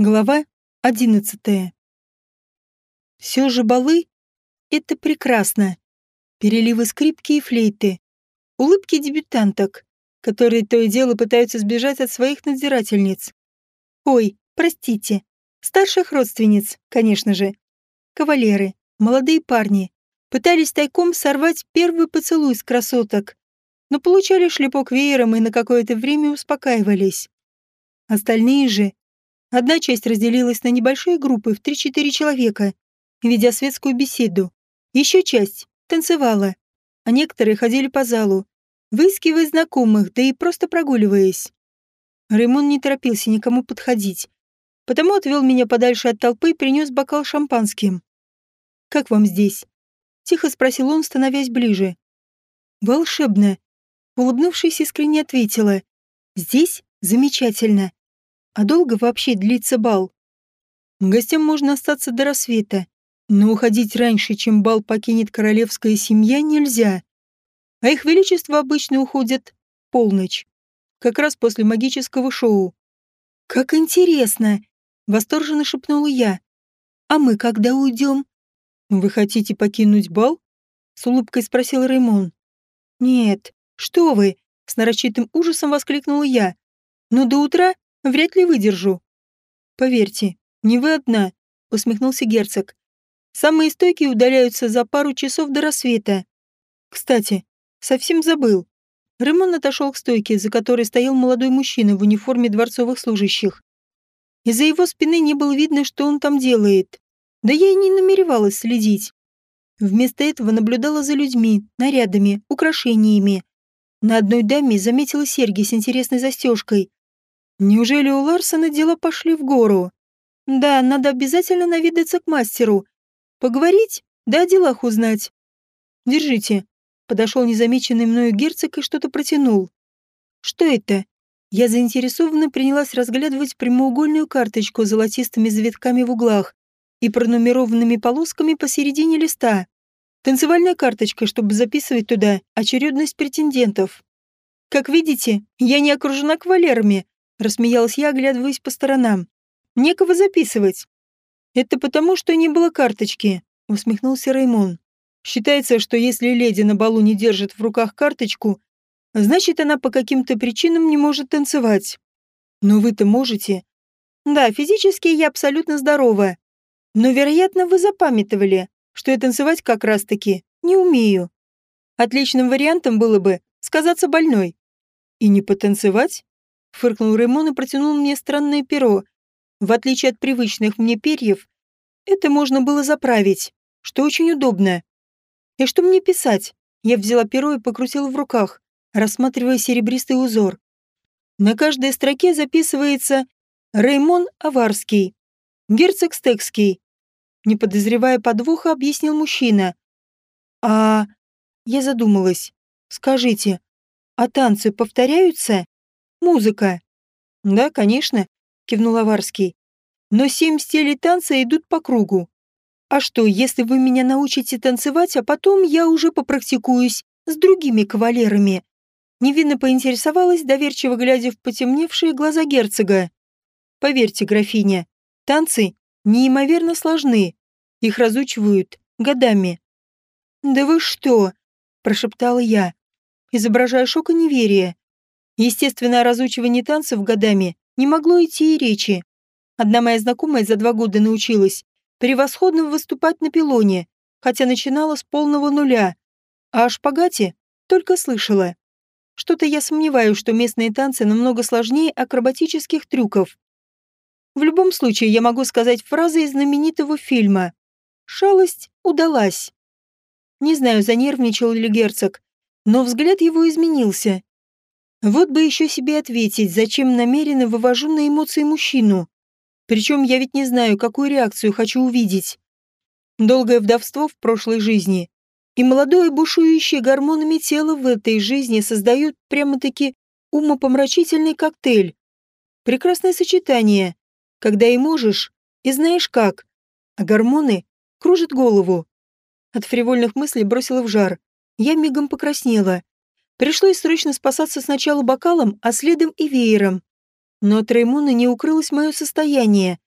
Глава одиннадцатая. Все же балы — это прекрасно. Переливы скрипки и флейты. Улыбки дебютанток, которые то и дело пытаются сбежать от своих надзирательниц. Ой, простите. Старших родственниц, конечно же. Кавалеры, молодые парни, пытались тайком сорвать первый поцелуй с красоток, но получали шлепок веером и на какое-то время успокаивались. Остальные же Одна часть разделилась на небольшие группы в 3-4 человека, ведя светскую беседу. Еще часть танцевала, а некоторые ходили по залу, выискивая знакомых, да и просто прогуливаясь. Ремон не торопился никому подходить, потому отвел меня подальше от толпы и принес бокал шампанским. «Как вам здесь?» — тихо спросил он, становясь ближе. «Волшебно!» — улыбнувшись, искренне ответила. «Здесь замечательно. А долго вообще длится бал? Гостям можно остаться до рассвета, но уходить раньше, чем бал покинет королевская семья, нельзя. А их величество обычно уходят полночь, как раз после магического шоу. «Как интересно!» — восторженно шепнула я. «А мы когда уйдем?» «Вы хотите покинуть бал?» — с улыбкой спросил Раймон. «Нет, что вы!» — с нарочитым ужасом воскликнула я. «Но до утра Вряд ли выдержу. Поверьте, не вы одна, усмехнулся герцог. Самые стойкие удаляются за пару часов до рассвета. Кстати, совсем забыл. Ремон отошел к стойке, за которой стоял молодой мужчина в униформе дворцовых служащих. Из-за его спины не было видно, что он там делает. Да я и не намеревалась следить. Вместо этого наблюдала за людьми, нарядами, украшениями. На одной даме заметила серьги с интересной застежкой, Неужели у Ларсона дела пошли в гору? Да, надо обязательно наведаться к мастеру. Поговорить, да о делах узнать. Держите. Подошел незамеченный мною герцог и что-то протянул. Что это? Я заинтересованно принялась разглядывать прямоугольную карточку с золотистыми завитками в углах и пронумерованными полосками посередине листа. Танцевальная карточка, чтобы записывать туда очередность претендентов. Как видите, я не окружена кавалерами, Рассмеялась я, оглядываясь по сторонам. Некого записывать. Это потому, что не было карточки, усмехнулся Раймон. Считается, что если леди на балу не держит в руках карточку, значит, она по каким-то причинам не может танцевать. Но вы-то можете. Да, физически я абсолютно здорова. Но, вероятно, вы запамятовали, что я танцевать как раз-таки не умею. Отличным вариантом было бы сказаться больной. И не потанцевать? Фыркнул Ремон и протянул мне странное перо. В отличие от привычных мне перьев, это можно было заправить, что очень удобно. И что мне писать? Я взяла перо и покрутила в руках, рассматривая серебристый узор. На каждой строке записывается «Реймон Аварский», «Герцог Стекский». Не подозревая подвоха, объяснил мужчина. «А...» Я задумалась. «Скажите, а танцы повторяются?» Музыка. Да, конечно, кивнул Аварский. Но семь стилей танца идут по кругу. А что, если вы меня научите танцевать, а потом я уже попрактикуюсь с другими кавалерами? Невинно поинтересовалась, доверчиво глядя в потемневшие глаза герцога. Поверьте, графиня, танцы неимоверно сложны. Их разучивают годами. «Да вы что?» – прошептала я, изображая шок и неверие. Естественно, о разучивании танцев годами не могло идти и речи. Одна моя знакомая за два года научилась превосходно выступать на пилоне, хотя начинала с полного нуля, а о шпагате только слышала. Что-то я сомневаюсь, что местные танцы намного сложнее акробатических трюков. В любом случае, я могу сказать фразы из знаменитого фильма. «Шалость удалась». Не знаю, занервничал ли герцог, но взгляд его изменился, вот бы еще себе ответить, зачем намеренно вывожу на эмоции мужчину. Причем я ведь не знаю, какую реакцию хочу увидеть. Долгое вдовство в прошлой жизни и молодое бушующее гормонами тело в этой жизни создают прямо-таки умопомрачительный коктейль. Прекрасное сочетание, когда и можешь, и знаешь как, а гормоны кружат голову. От фривольных мыслей бросила в жар. Я мигом покраснела. Пришлось срочно спасаться сначала бокалом, а следом и веером. Но от Реймона не укрылось мое состояние.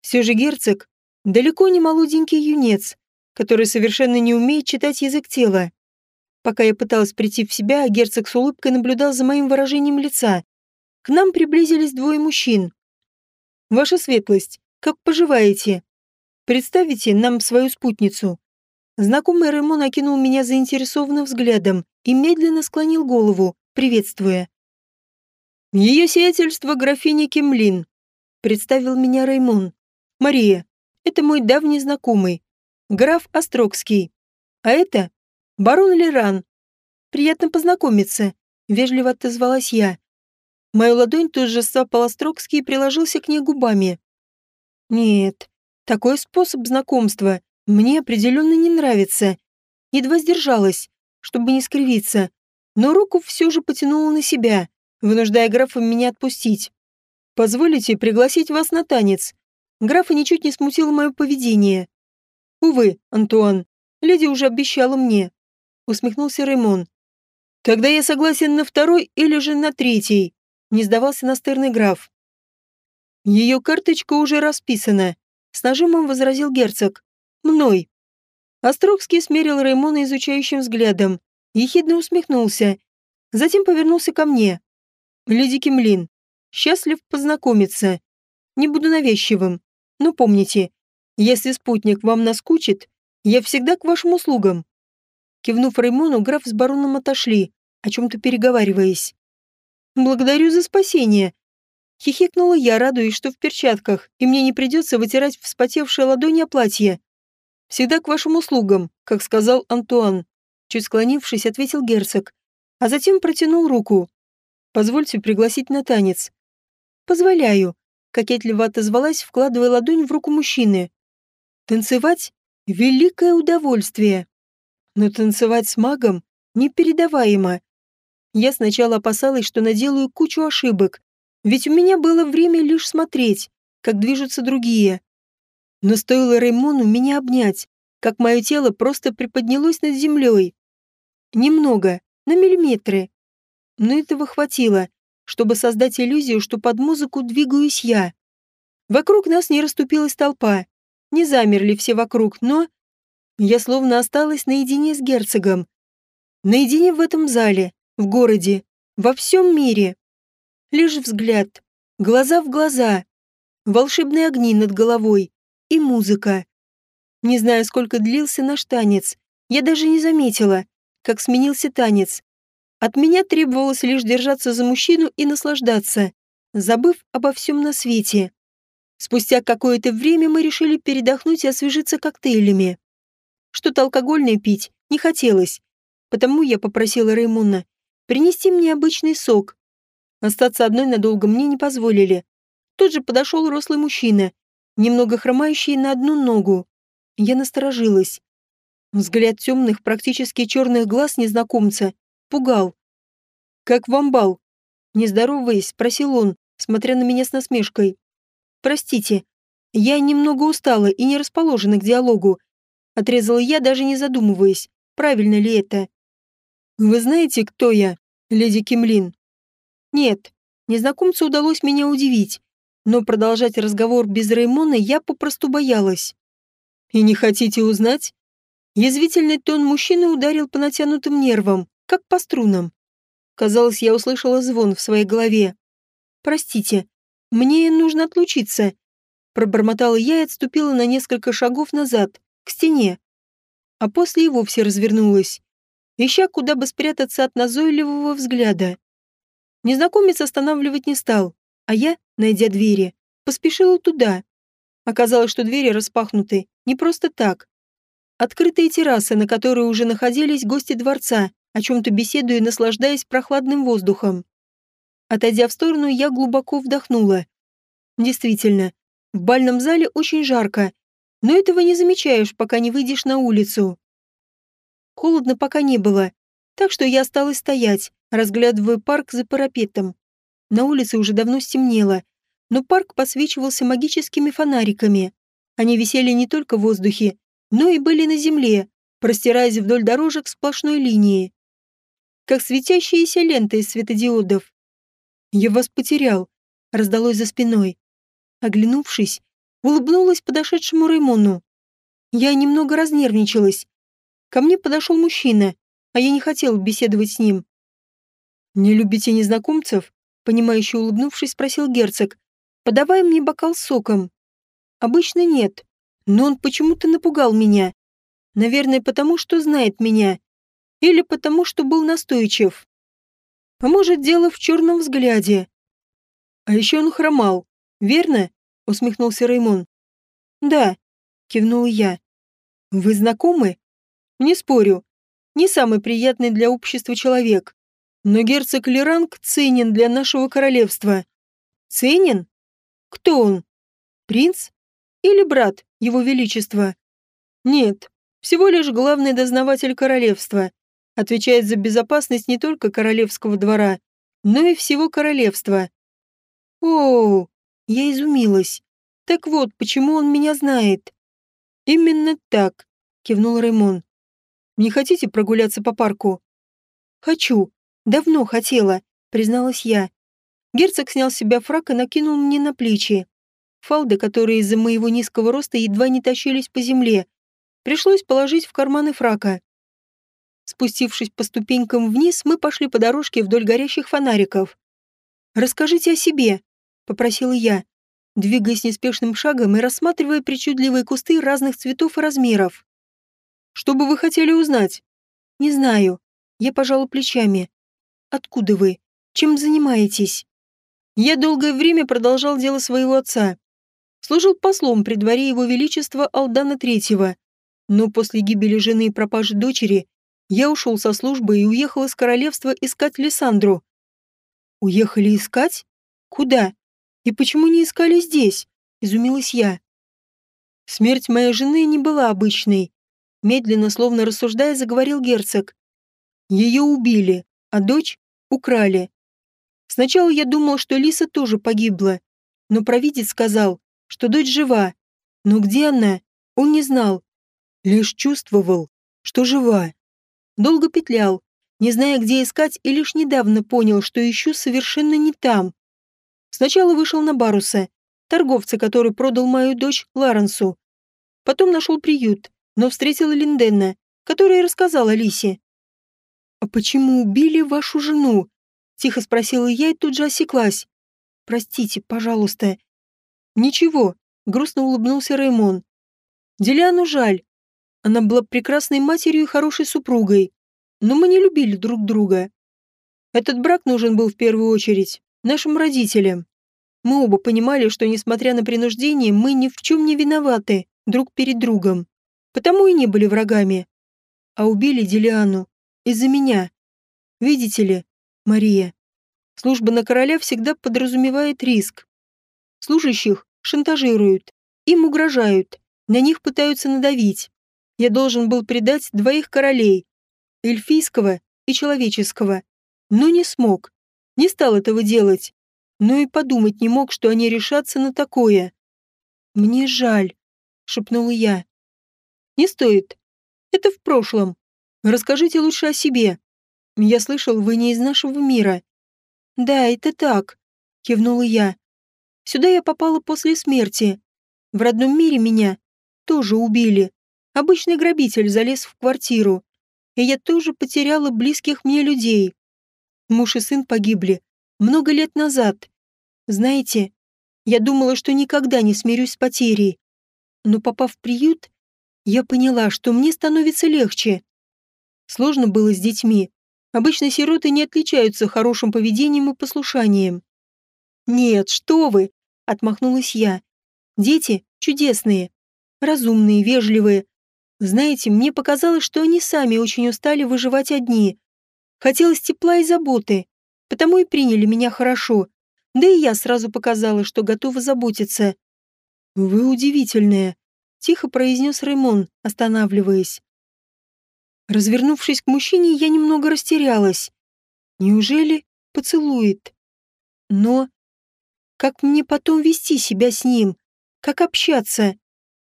Все же герцог далеко не молоденький юнец, который совершенно не умеет читать язык тела. Пока я пыталась прийти в себя, герцог с улыбкой наблюдал за моим выражением лица. К нам приблизились двое мужчин. «Ваша светлость, как поживаете? Представите нам свою спутницу». Знакомый Ремон окинул меня заинтересованным взглядом и медленно склонил голову, приветствуя. «Ее сиятельство графиня Кемлин», — представил меня Раймон. «Мария, это мой давний знакомый, граф Острогский. А это барон Леран. Приятно познакомиться», — вежливо отозвалась я. Мою ладонь тут же сцапал Острогский и приложился к ней губами. «Нет, такой способ знакомства мне определенно не нравится. Едва сдержалась, чтобы не скривиться, но руку все же потянула на себя, вынуждая графа меня отпустить. «Позволите пригласить вас на танец?» Графа ничуть не смутило мое поведение. «Увы, Антуан, леди уже обещала мне», — усмехнулся Раймон. «Тогда я согласен на второй или же на третий», — не сдавался настырный граф. «Ее карточка уже расписана», — с нажимом возразил герцог. «Мной». Острогский смерил Раймона изучающим взглядом, ехидно усмехнулся, затем повернулся ко мне. «Леди Кимлин, счастлив познакомиться. Не буду навязчивым, но помните, если спутник вам наскучит, я всегда к вашим услугам». Кивнув Раймону, граф с бароном отошли, о чем-то переговариваясь. «Благодарю за спасение», Хихикнула я, радуясь, что в перчатках, и мне не придется вытирать вспотевшие ладони о платье. «Всегда к вашим услугам», как сказал Антуан. Чуть склонившись, ответил герцог, а затем протянул руку. Позвольте пригласить на танец». «Позволяю», — кокетливо отозвалась, вкладывая ладонь в руку мужчины. «Танцевать — великое удовольствие. Но танцевать с магом непередаваемо. Я сначала опасалась, что наделаю кучу ошибок, ведь у меня было время лишь смотреть, как движутся другие. Но стоило Реймону меня обнять, как мое тело просто приподнялось над землей. Немного, на миллиметры, но этого хватило, чтобы создать иллюзию, что под музыку двигаюсь я. Вокруг нас не расступилась толпа, не замерли все вокруг, но... Я словно осталась наедине с герцогом. Наедине в этом зале, в городе, во всем мире. Лишь взгляд, глаза в глаза, волшебные огни над головой и музыка. Не знаю, сколько длился наш танец, я даже не заметила, как сменился танец, от меня требовалось лишь держаться за мужчину и наслаждаться, забыв обо всем на свете. Спустя какое-то время мы решили передохнуть и освежиться коктейлями. Что-то алкогольное пить не хотелось, потому я попросила Раймона принести мне обычный сок. Остаться одной надолго мне не позволили. Тут же подошел рослый мужчина, немного хромающий на одну ногу. Я насторожилась. Взгляд темных, практически черных глаз незнакомца Пугал. «Как вам бал?» Не спросил он, смотря на меня с насмешкой. «Простите, я немного устала и не расположена к диалогу», отрезала я, даже не задумываясь, правильно ли это. «Вы знаете, кто я, леди Кимлин?» «Нет, незнакомцу удалось меня удивить, но продолжать разговор без Реймона я попросту боялась». «И не хотите узнать?» Язвительный тон мужчины ударил по натянутым нервам как по струнам. Казалось, я услышала звон в своей голове. «Простите, мне нужно отлучиться», — пробормотала я и отступила на несколько шагов назад, к стене. А после и вовсе развернулась, ища, куда бы спрятаться от назойливого взгляда. Незнакомец останавливать не стал, а я, найдя двери, поспешила туда. Оказалось, что двери распахнуты не просто так. Открытые террасы, на которой уже находились гости дворца, о чем-то беседуя наслаждаясь прохладным воздухом. Отойдя в сторону, я глубоко вдохнула. Действительно, в бальном зале очень жарко, но этого не замечаешь, пока не выйдешь на улицу. Холодно пока не было, так что я осталась стоять, разглядывая парк за парапетом. На улице уже давно стемнело, но парк посвечивался магическими фонариками. Они висели не только в воздухе, но и были на земле, простираясь вдоль дорожек сплошной линии как светящиеся ленты из светодиодов. «Я вас потерял», — раздалось за спиной. Оглянувшись, улыбнулась подошедшему Раймону. Я немного разнервничалась. Ко мне подошел мужчина, а я не хотела беседовать с ним. «Не любите незнакомцев?» Понимающе улыбнувшись, спросил герцог. «Подавай мне бокал с соком». «Обычно нет, но он почему-то напугал меня. Наверное, потому что знает меня. Или потому что был настойчив. А может, дело в черном взгляде. А еще он хромал, верно?» усмехнулся Раймон. «Да», кивнул я. «Вы знакомы?» «Не спорю. Не самый приятный для общества человек. Но герцог Леранг ценен для нашего королевства. Ценен? Кто он? Принц? Или брат его величества? Нет, всего лишь главный дознаватель королевства. Отвечает за безопасность не только королевского двора, но и всего королевства. О, я изумилась. Так вот, почему он меня знает. Именно так, кивнул Раймон. Не хотите прогуляться по парку? Хочу, Давно хотела, призналась я. Герцог снял с себя фрак и накинул мне на плечи. Фалды, которые из-за моего низкого роста едва не тащились по земле, пришлось положить в карманы фрака. Спустившись по ступенькам вниз, мы пошли по дорожке вдоль горящих фонариков. «Расскажите о себе», — попросила я, двигаясь неспешным шагом и рассматривая причудливые кусты разных цветов и размеров. «Что бы вы хотели узнать?» «Не знаю». Я пожала плечами. Откуда вы? Чем занимаетесь?» Я долгое время продолжал дело своего отца. Служил послом при дворе его величества Алдана Третьего. Но после гибели жены и пропажи дочери я ушел со службы и уехал из королевства искать Лиссандру. «Уехали искать? Куда? И почему не искали здесь?» – изумилась я. Смерть моей жены не была обычной. Медленно, словно рассуждая, заговорил герцог. Ее убили, а дочь украли. Сначала я думал, что Лиса тоже погибла, но провидец сказал, что дочь жива. Но где она, он не знал. Лишь чувствовал, что жива. Долго петлял, не зная, где искать, и лишь недавно понял, что ищу совершенно не там. Сначала вышел на Баруса, торговца, который продал мою дочь Ларенсу. Потом нашел приют, но встретил Линдена, который рассказал Алисе. «А почему убили вашу жену?» — тихо спросила я и тут же осеклась. «Простите, пожалуйста». «Ничего», — грустно улыбнулся Раймон. «Деляну жаль. Она была прекрасной матерью и хорошей супругой, но мы не любили друг друга. Этот брак нужен был в первую очередь нашим родителям. Мы оба понимали, что, несмотря на принуждение, мы ни в чем не виноваты друг перед другом, потому и не были врагами. А убили Делиану из-за меня. Видите ли, Мария, служба на короля всегда подразумевает риск. Служащих шантажируют, им угрожают, на них пытаются надавить. Я должен был предать двоих королей, эльфийского и человеческого, но не смог, не стал этого делать, но и подумать не мог, что они решатся на такое. «Мне жаль», — шепнула я. «Не стоит. Это в прошлом. Расскажите лучше о себе. Я слышал, вы не из нашего мира. Да, это так, кивнула я. Сюда я попала после смерти. В родном мире меня тоже убили. Обычный грабитель залез в квартиру. И я тоже потеряла близких мне людей. Муж и сын погибли много лет назад. Знаете, я думала, что никогда не смирюсь с потерей. Но попав в приют, я поняла, что мне становится легче. Сложно было с детьми. Обычно сироты не отличаются хорошим поведением и послушанием. «Нет, что вы!» — отмахнулась я. «Дети чудесные, разумные, вежливые. Знаете, мне показалось, что они сами очень устали выживать одни. Хотелось тепла и заботы, потому и приняли меня хорошо. Да и я сразу показала, что готова заботиться». «Вы удивительная», — тихо произнес Ремон, останавливаясь. Развернувшись к мужчине, я немного растерялась. Неужели поцелует? Но как мне потом вести себя с ним? Как общаться?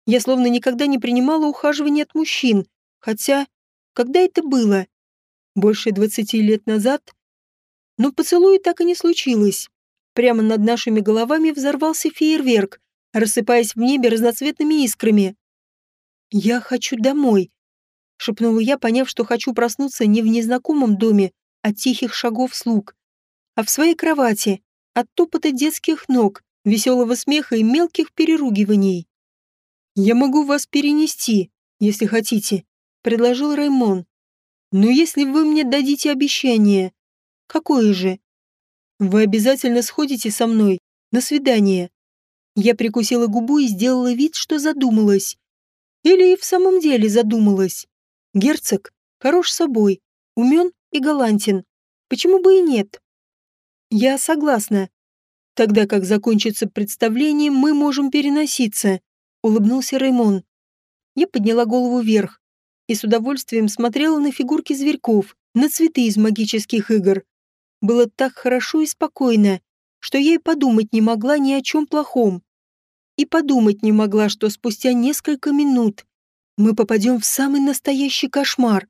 Я словно никогда не принимала ухаживания от мужчин, хотя когда это было? Больше двадцати лет назад? Но поцелуя так и не случилось. Прямо над нашими головами взорвался фейерверк, рассыпаясь в небе разноцветными искрами. «Я хочу домой», — шепнула я, поняв, что хочу проснуться не в незнакомом доме от тихих шагов слуг, а в своей кровати, от топота детских ног, веселого смеха и мелких переругиваний. «Я могу вас перенести, если хотите», — предложил Раймон. «Но если вы мне дадите обещание...» «Какое же?» «Вы обязательно сходите со мной на свидание». Я прикусила губу и сделала вид, что задумалась. Или и в самом деле задумалась. Герцог хорош собой, умен и галантен. Почему бы и нет? Я согласна. Тогда как закончится представление, мы можем переноситься, улыбнулся Раймон. Я подняла голову вверх и с удовольствием смотрела на фигурки зверьков, на цветы из магических игр. Было так хорошо и спокойно, что я и подумать не могла ни о чем плохом. И подумать не могла, что спустя несколько минут мы попадем в самый настоящий кошмар.